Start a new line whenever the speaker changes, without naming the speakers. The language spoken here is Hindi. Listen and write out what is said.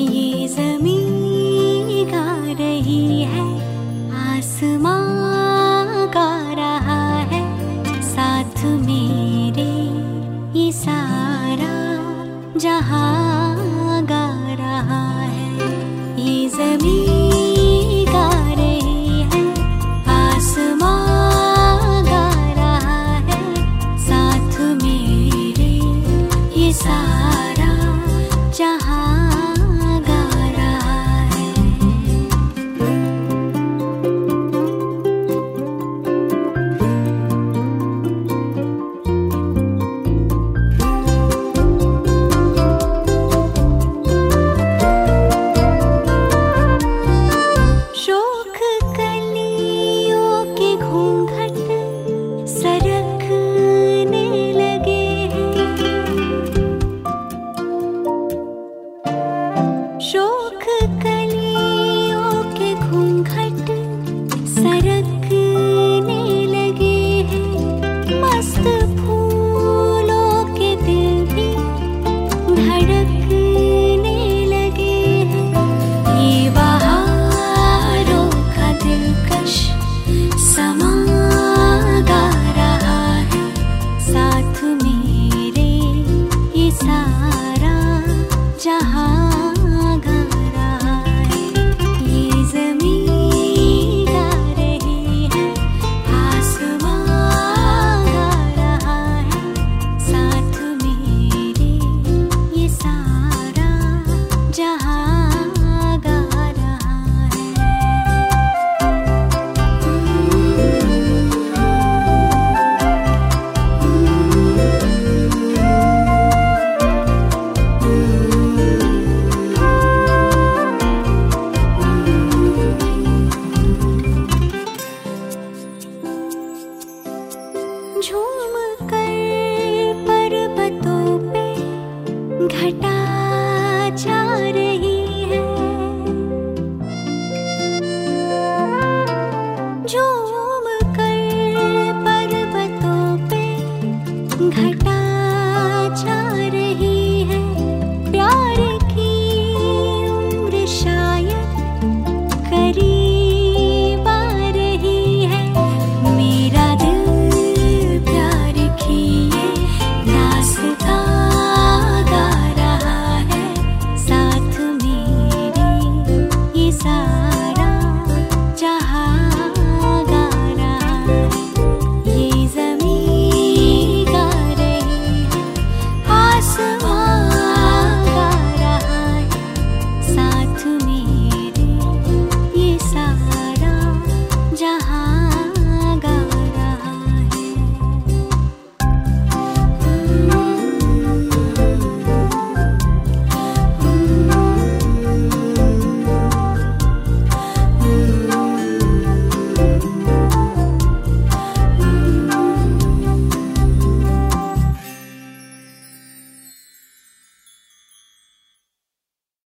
ये ज़मीन गा रही है, आसमां गा रहा है, साथ मेरे ये सारा जहाँ गा रहा है। ये जमी side घटा जा रे